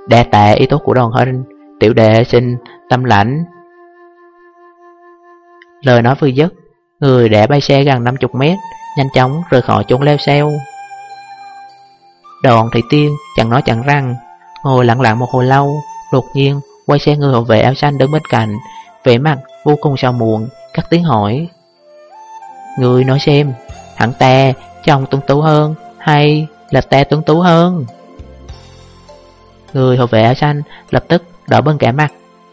Đa tạ ý tốt của đoàn huynh Tiểu đệ xin tâm lãnh. Lời nói vừa dứt, Người đã bay xe gần 50 mét, Nhanh chóng rời khỏi chốn leo xeo. Đoàn thị tiên chẳng nói chẳng rằng, Ngồi lặng lặng một hồi lâu, Đột nhiên quay xe người hộ vệ áo xanh đứng bên cạnh, Vẻ mặt vô cùng sao muộn Cắt tiếng hỏi. Người nói xem Hẳn ta chồng tuấn tú hơn Hay là ta tuấn tú hơn? Người hộ vệ áo xanh lập tức đỏ bưng cả mặt,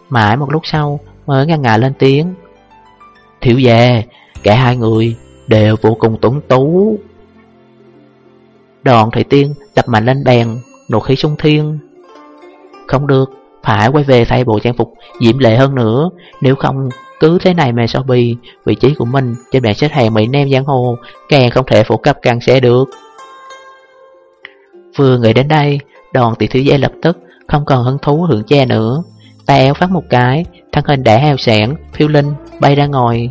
Mãi một lúc sau mới ngăn ngà lên tiếng. Thiếu gia, Cả hai người đều vô cùng tuấn tú. Đoàn thủy tiên đập mạnh lên bàn nổ khí sung thiên. Không được, Phải quay về thay bộ trang phục diễm lệ hơn nữa, Nếu không cứ thế này mà so bì, Vị trí của mình trên bảng xếp hàng Mỹ Nam Giang Hồ Càng không thể phổ cập càng sẽ được. Vừa nghĩ đến đây Đoàn tỷ thiếu gia lập tức, Không còn hứng thú hưởng cha nữa. Tay éo phát một cái, Thân hình đã heo sẻn Phiêu linh, bay ra ngồi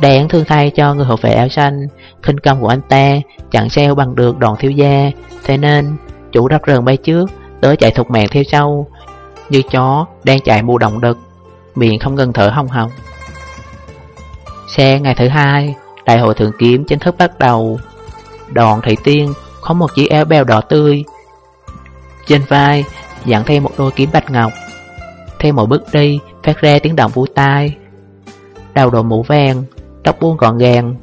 Đáng thương thay cho người hộ vệ áo xanh, khinh công của anh ta chẳng xeo bằng được đòn thiếu gia. Thế nên, chủ đắp rừng bay trước Tớ chạy thục mạng theo sau, Như chó đang chạy mù động đực, Miệng không ngừng thở hồng hồng Xe ngày thứ hai, Đại hội thượng kiếm chính thức bắt đầu. Đòn thị tiên Có một chiếc áo bèo đỏ tươi trên vai Dặn thêm một đôi kiếm bạch ngọc. Thêm mỗi bước đi Phát ra tiếng động vui tai Đầu đội mũ vàng Tóc buông gọn gàng.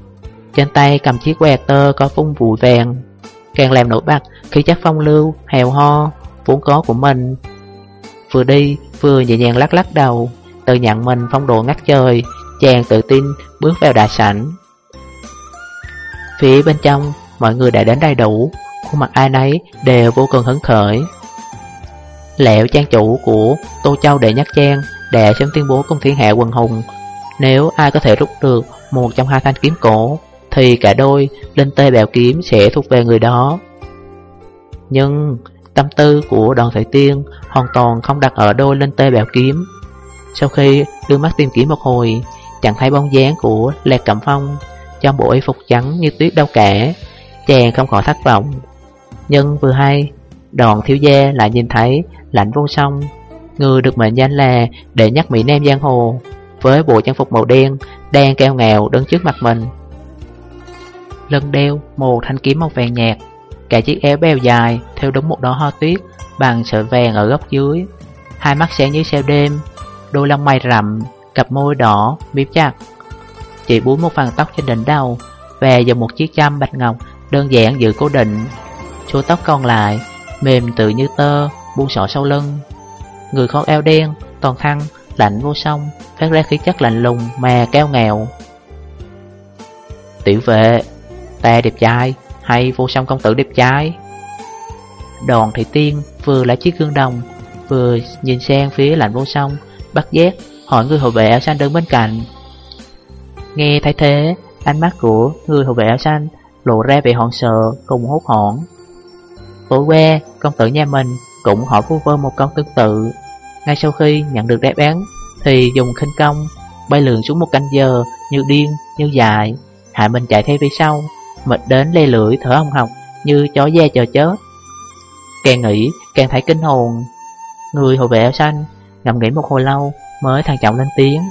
Trên tay cầm chiếc que tơ có phun vùi vàng. Càng làm nổi bật khi chắc phong lưu, hèo ho, vốn có của mình. Vừa đi vừa nhẹ nhàng lắc lắc đầu Tự nhận mình phong độ ngắt trời Chàng tự tin bước vào đại sảnh. Phía bên trong Mọi người đã đến đầy đủ. Khuôn mặt ai nấy đều vô cùng hứng khởi. Lẹo trang chủ của Tô Châu Đệ Nhất Trang đệ sớm tuyên bố công thiên hạ quần hùng. Nếu ai có thể rút được một trong hai thanh kiếm cổ, Thì cả đôi linh tê bèo kiếm sẽ thuộc về người đó. Nhưng tâm tư của đoàn thủy tiên hoàn toàn không đặt ở đôi linh tê bèo kiếm. Sau khi đưa mắt tìm kiếm một hồi, Chẳng thấy bóng dáng của lẹt Cẩm Phong Trong bộ y phục trắng như tuyết đâu cả Chàng không khỏi thất vọng. Nhưng vừa hay Đoàn thiếu gia lại nhìn thấy lạnh vô song. Người được mệnh danh là để nhắc Mỹ Nam Giang Hồ Với bộ trang phục màu đen Đang keo nghèo đứng trước mặt mình. Lưng đeo một thanh kiếm màu vàng nhạt Cả chiếc áo beo dài Theo đúng một đóa hoa tuyết Bằng sợi vàng ở góc dưới. Hai mắt sáng như sao đêm Đôi lông mày rậm Cặp môi đỏ, miếp chặt. Chỉ búi một phần tóc trên đỉnh đầu Và dùng một chiếc châm bạch ngọc Đơn giản giữ cố định. Số tóc còn lại Mềm tự như tơ, buông sọ sau lưng. Người con eo đen, toàn thân Lạnh vô song, phát ra khí chất lạnh lùng Mà keo nghèo. Tiểu vệ Ta đẹp trai hay vô song công tử đẹp trai? Đoàn thị tiên vừa lấy chiếc gương đồng Vừa nhìn sang phía lạnh vô song Bắt giác hỏi người hộ vệ áo xanh đứng bên cạnh. Nghe thấy thế Ánh mắt của người hộ vệ áo xanh Lộ ra vẻ hoảng sợ cùng hốt hoảng. Tối qua công tử nhà mình Cũng hỏi phu vơ một câu tương tự. Ngay sau khi nhận được đáp án Thì dùng khinh công Bay lượn xuống một canh giờ Như điên như dài Hạ mình chạy theo phía sau Mệt đến lê lưỡi thở hồng học Như chó da chờ chết Càng nghĩ càng thấy kinh hồn. Người hồi vệ áo xanh Ngầm nghĩ một hồi lâu mới thằng trọng lên tiếng.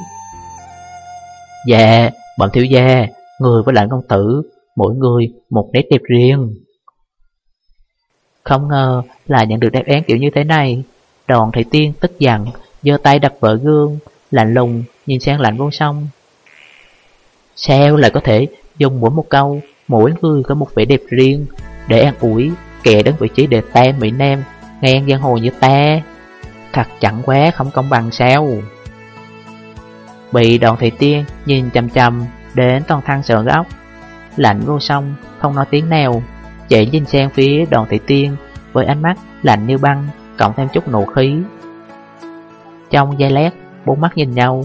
Dạ, bọn thiếu gia Người với lãnh công tử Mỗi người một nét đẹp riêng. Không ngờ là nhận được đáp án kiểu như thế này. Đoàn thị tiên tức giận, giơ tay đập vỡ gương, Lạnh lùng, nhìn sang lạnh vô sông Sao lại có thể dùng mỗi một câu, Mỗi người có một vẻ đẹp riêng, Để an ủi kẻ đến vị trí đề tam Mỹ Nam Ngang giang hồ như ta? Thật chẳng quá không công bằng sao? Bị đoàn thị tiên nhìn chầm chầm Đến toàn thân sợ ốc Lạnh vô song Không nói tiếng nào chạy nhìn sang phía đoàn thị tiên Với ánh mắt lạnh như băng Cộng thêm chút nụ khí. Trong giây lát Bốn mắt nhìn nhau.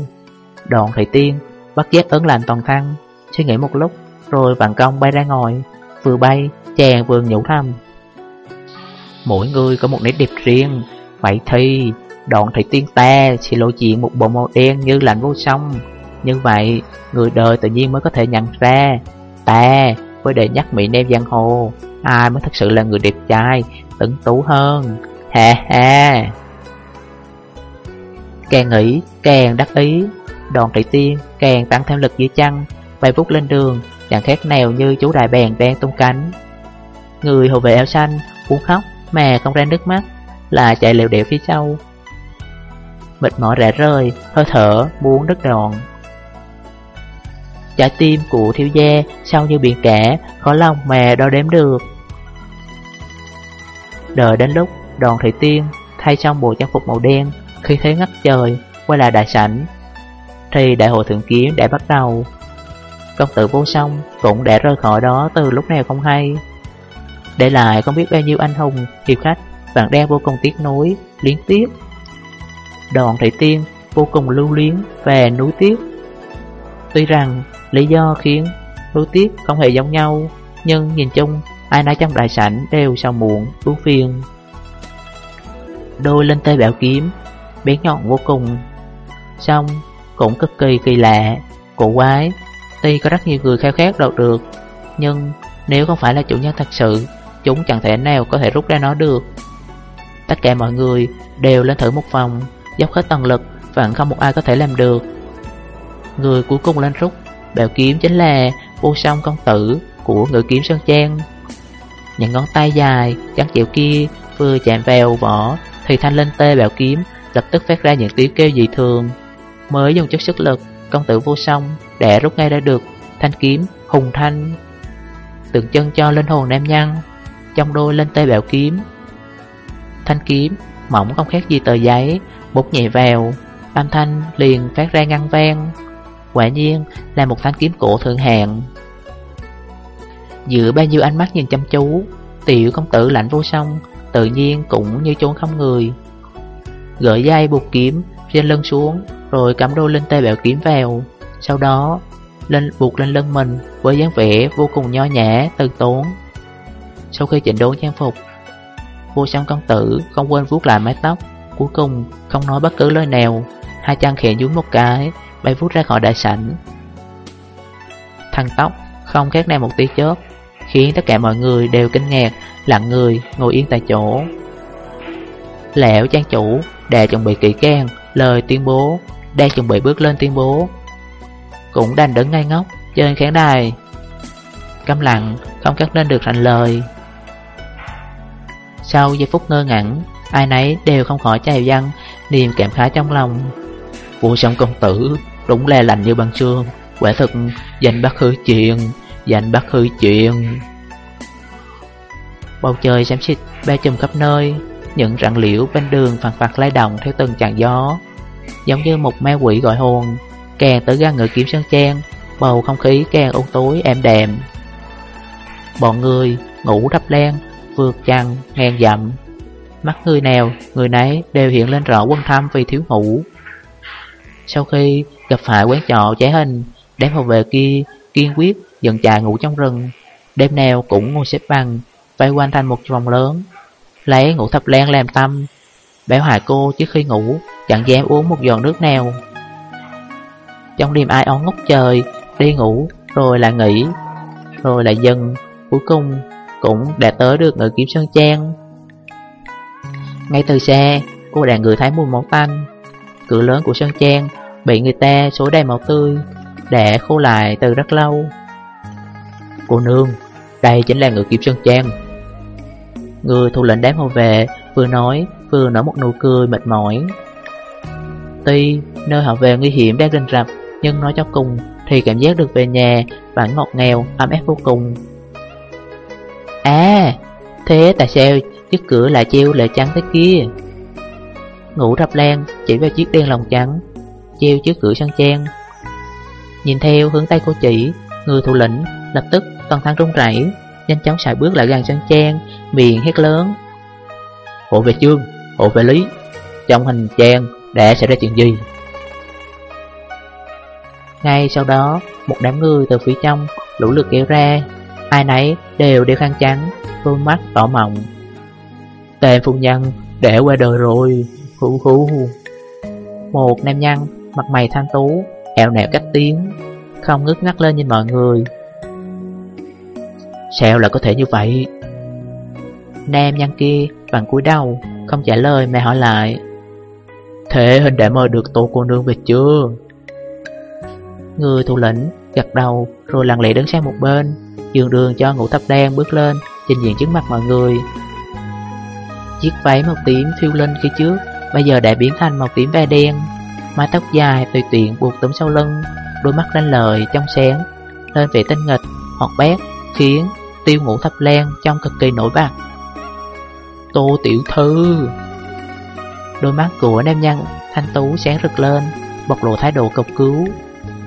Đoàn thị tiên bắt giác ấn lạnh toàn thân Suy nghĩ một lúc Rồi vàng công bay ra ngoài Vừa bay chàng vừa nhủ thầm. Mỗi người có một nét đẹp riêng. Vậy thì đoàn thị tiên ta sẽ lộ diện một bộ màu đen như lạnh vô song. Như vậy, người đời tự nhiên mới có thể nhận ra Ta, với đệ nhắc Mỹ Nam Giang Hồ. Ai mới thật sự là người đẹp trai, tấn tú hơn. Ha ha Càng nghĩ, càng đắc ý. Đoàn trị tiên càng tăng thêm lực dưới chân Bay vút lên đường, chẳng khác nào như chú đại bèn đang tung cánh. Người hộ vệ áo xanh, muốn khóc mà không ra nước mắt Là chạy lều đẻo phía sau. Mệt mỏi rã rơi, hơi thở muốn đứt đoạn. Trái tim của thiếu gia sâu như biển cả, khó lòng mà đo đếm được. Đợi đến lúc đoàn thủy tiên thay xong bộ trang phục màu đen, khi thấy ngắt trời, quay lại đại sảnh, thì đại hội thượng kiếm đã bắt đầu. Công tử vô song cũng đã rời khỏi đó từ lúc nào không hay. Để lại không biết bao nhiêu anh hùng, hiệp khách, vẫn đang vô cùng tiếc nuối, liên tiếp Đoàn Thị Tiên vô cùng lưu luyến và núi tiếc. Tuy rằng lý do khiến núi tiếc không hề giống nhau, nhưng nhìn chung ai nấy trong đại sảnh đều sao muộn, ưu phiền. Đôi lên tay bảo kiếm, bén nhọn vô cùng, xong cũng cực kỳ kỳ lạ, cổ quái, Tuy có rất nhiều người khao khát đoạt được Nhưng nếu không phải là chủ nhân thật sự Chúng chẳng thể nào có thể rút ra nó được. Tất cả mọi người đều lên thử một vòng Dốc hết toàn lực Vẫn không một ai có thể làm được. Người cuối cùng lên rút Bảo kiếm chính là vô song công tử Của ngự kiếm Sơn Trang. Những ngón tay dài trắng chịu kia vừa chạm vào vỏ Thì thanh linh tê bảo kiếm Lập tức phát ra những tiếng kêu dị thường. Mới dùng chút sức lực, Công tử vô song đã rút ngay ra được Thanh kiếm hùng thanh. Tượng chân cho linh hồn nam nhân, Trong đôi lên tê bảo kiếm. Thanh kiếm mỏng không khác gì tờ giấy, Bút nhẹ vào, Âm thanh liền phát ra ngăn vang. Quả nhiên là một thanh kiếm cổ thượng hạng. Giữa bao nhiêu ánh mắt nhìn chăm chú, Tiểu công tử lạnh vô song, Tự nhiên cũng như trốn không người. Gợi dây buộc kiếm Trên lưng xuống, Rồi cắm đôi lên tay bẹo kiếm vào. Sau đó, lên, buộc lên lưng mình Với dáng vẻ vô cùng nho nhã, từ tốn. Sau khi chỉnh đốn trang phục, Vô song công tử không quên vuốt lại mái tóc. Cuối cùng không nói bất cứ lời nào, Hai chân khẽ nhún một cái Bay vút ra khỏi đại sảnh. Thằng tóc không khác nào một tí chớp, Khiến tất cả mọi người đều kinh ngạc, Lặng người ngồi yên tại chỗ. Lão trang chủ đã chuẩn bị kỹ càng Lời tuyên bố Đang chuẩn bị bước lên tuyên bố. Cũng đành đứng ngay ngốc trên khán đài. Câm lặng, không cắt nên được thành lời. Sau giây phút ngơ ngẩn, Ai nấy đều không khỏi chào dân Niềm cảm khái trong lòng. Vụ sống công tử Đúng là lành như băng sương Quả thực, danh bác hư chuyện Danh bác hư chuyện Bầu trời xám xịt ba chùm khắp nơi. Những rặng liễu bên đường phẳng phật lay động theo từng chàng gió. Giống như một ma quỷ gọi hồn. Càng tới gan ngựa kiếm sơn trang Bầu không khí càng ôn tối, êm đềm. Bọn người ngủ đắp len, Vượt chăn ngàn dặm. Mắt người nào, Người nấy đều hiện lên rõ quân thăm vì thiếu ngủ. Sau khi gặp phải quán trọ trái hình Đám hộ vệ kia kiên quyết, dần chạy ngủ trong rừng. Đêm nào cũng ngồi xếp bằng, Vây quanh thành một vòng lớn. Lấy ngủ thập len làm tâm Bảo hại cô trước khi ngủ, Chẳng dám uống một giọt nước nào. Trong đêm ai ón ngốc trời, Đi ngủ, rồi lại nghỉ, Rồi lại dần. Cuối cùng cũng đã tới được ngự kiếm Sơn Trang. Ngay từ xe Cô đã ngửi thấy mùi máu tanh. Cửa lớn của Sơn Trang Bị người ta số đầy màu tươi Đã khô lại từ rất lâu. Cô nương Đây chính là người kiếm Sơn Trang. Người thủ lĩnh đám hộ vệ Vừa nói vừa nở một nụ cười mệt mỏi. Tuy nơi họ về nguy hiểm đang rình rập Nhưng nói cho cùng thì cảm giác được về nhà Vẫn ngọt ngào, ấm áp vô cùng. À, thế tại sao chiếc cửa lại treo lệ trắng thế kia? Ngủ rập lan chỉ vào chiếc đen lòng trắng Treo trước cửa sân trang Nhìn theo hướng tay cô chỉ Người thủ lĩnh lập tức toàn thân run rẩy Nhanh chóng xài bước lại gần sân trang Miệng hét lớn Hộ vệ chương, hộ vệ lý Trong hành trang đã xảy ra chuyện gì ngay sau đó, một đám người từ phía trong lũ lượt kéo ra, ai nấy đều đeo khăn trắng, đôi mắt tỏ mộng. Tề phu nhân đã qua đời rồi, hú hú. Một nam nhân mặt mày thanh tú, eo nẹo cách tiếng, không ngước ngắt lên nhìn mọi người. Sao lại có thể như vậy? Nam nhân kia bằng cúi đầu, không trả lời mà hỏi lại. Thế hình đã mời được tô cô nương về chưa? Người thủ lĩnh gật đầu rồi lặng lẽ đứng sang một bên Dường đường cho ngũ thập đen bước lên Trình diện trước mặt mọi người Chiếc váy màu tím phiêu lên khi trước Bây giờ đã biến thành màu tím ve đen Mái tóc dài tùy tiện buộc túm sau lưng, Đôi mắt lanh lợi, trong sáng Lên vẻ tinh nghịch, hoặc bét, Khiến tiêu ngũ thập len trong cực kỳ nổi bật. Tô tiểu thư! Đôi mắt của nam nhân thanh tú sáng rực lên, Bộc lộ thái độ cầu cứu.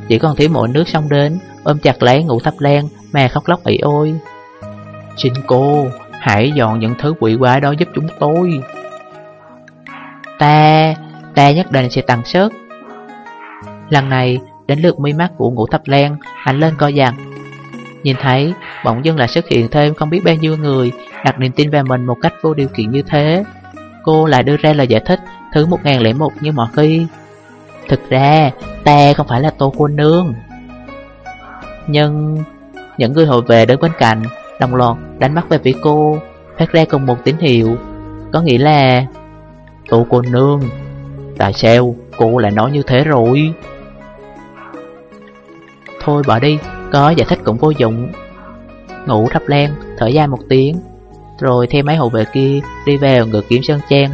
Chỉ còn thiếu mỗi nước xong đến, Ôm chặt lấy ngủ thấp len, Mà khóc lóc ỉ ôi. Xin cô, Hãy dọn những thứ quỷ quái đó giúp chúng tôi. Ta Ta nhất định sẽ tăng sức. Lần này Đến lượt mi mắt của ngũ thập len Hành lên coi giặt Nhìn thấy bỗng dưng lại xuất hiện thêm không biết bao nhiêu người Đặt niềm tin về mình một cách vô điều kiện như thế. Cô lại đưa ra lời giải thích Thứ 1001 như mọi khi. Thực ra, ta không phải là tô cô nương. Nhưng những người hồi về đến bên cạnh Đồng loạt đánh mắt về phía cô Phát ra cùng một tín hiệu. Có nghĩa là Tô cô nương Tại sao cô lại nói như thế rồi? Thôi bỏ đi Có giải thích cũng vô dụng. Ngủ thấp len Thở dài một tiếng Rồi theo mấy hộ vệ kia Đi vào ngựa kiếm sơn trang.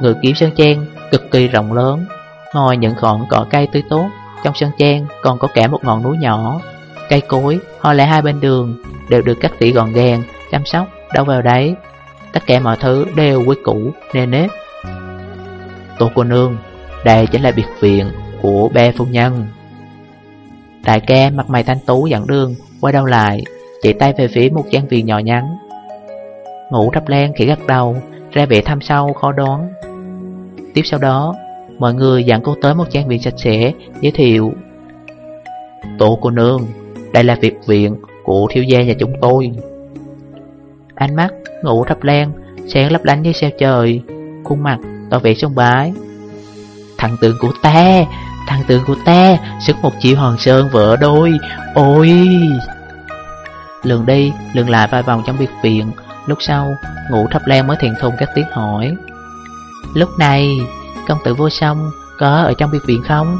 Ngựa kiếm sơn trang Cực kỳ rộng lớn Ngoài những ngọn cỏ cây tươi tốt Trong sơn trang còn có cả một ngọn núi nhỏ. Cây cối, hoa lại hai bên đường Đều được cắt tỉa gọn gàng Chăm sóc, đâu vào đấy Tất cả mọi thứ đều quý củ, nề nếp. Tô cô nương Đây chính là biệt viện của ba phu nhân. Đại ca, mặt mày thanh tú dẫn đường Quay đầu lại, Chỉ tay về phía một gian viện nhỏ nhắn. Ngủ đắp len khỉ gắt đầu, Ra vẻ thăm sâu, khó đoán. Tiếp sau đó, Mọi người dẫn cô tới một gian viện sạch sẽ, Giới thiệu. Tổ cô nương, Đây là việc viện của thiếu gia nhà chúng tôi. Ánh mắt ngủ thấp len, Sáng lấp lánh như sao trời, Khuôn mặt tỏ vẻ sông bái. Thằng tượng của ta Thằng tử của ta Sức một chiêu hoàng sơn vỡ đôi. Ôi! Lường đi, lường lại vài vòng trong biệt viện. Lúc sau, ngủ thấp len mới thiện thùng các tiếng hỏi. Lúc này, công tử vô song có ở trong biệt viện không?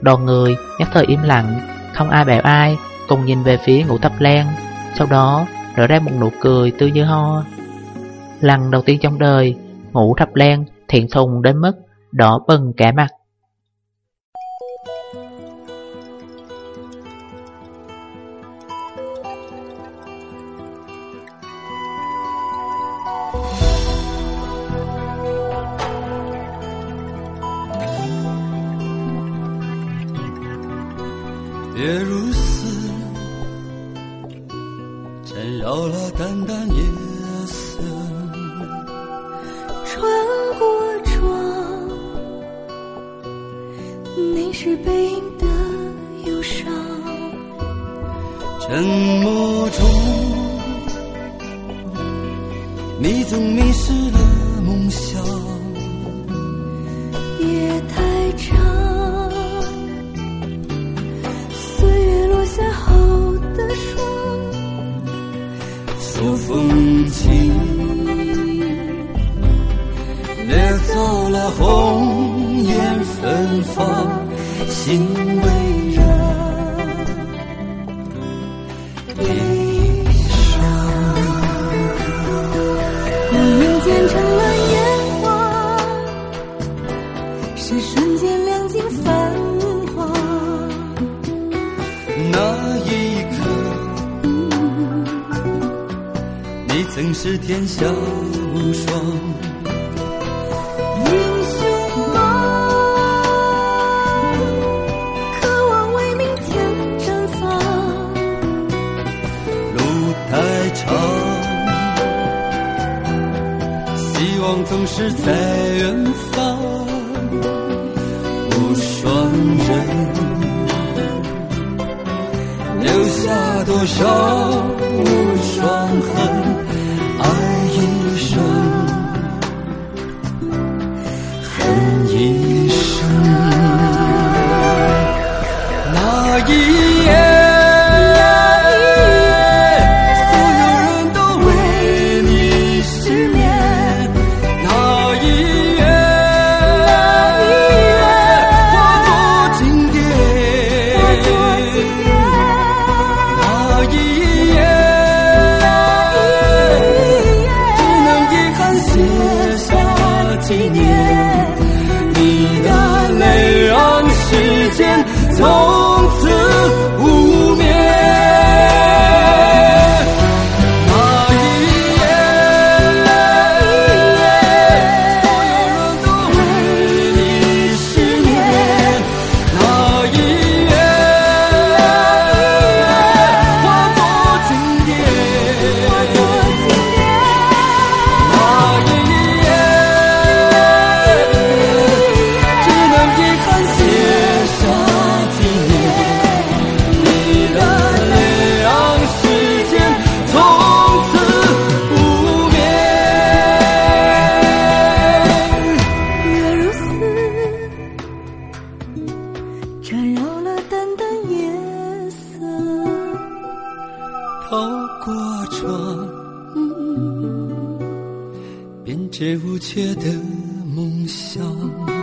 Đoàn người nhất thời im lặng, không ai bảo ai, cùng nhìn về phía ngủ thấp len Sau đó, nở ra một nụ cười tươi như ho. Lần đầu tiên trong đời, ngủ thấp len thiện thùng đến mức đỏ bừng cả mặt. 淡淡夜色穿过窗凝视背影的忧伤。沉默中你总迷失了梦想。红颜芬芳，心为燃。你，我，人间成了烟花。是瞬间亮尽繁华那一刻。你曾是天下无双。是在远方无双人留下多少无双痕？透过窗编织无缺的梦想。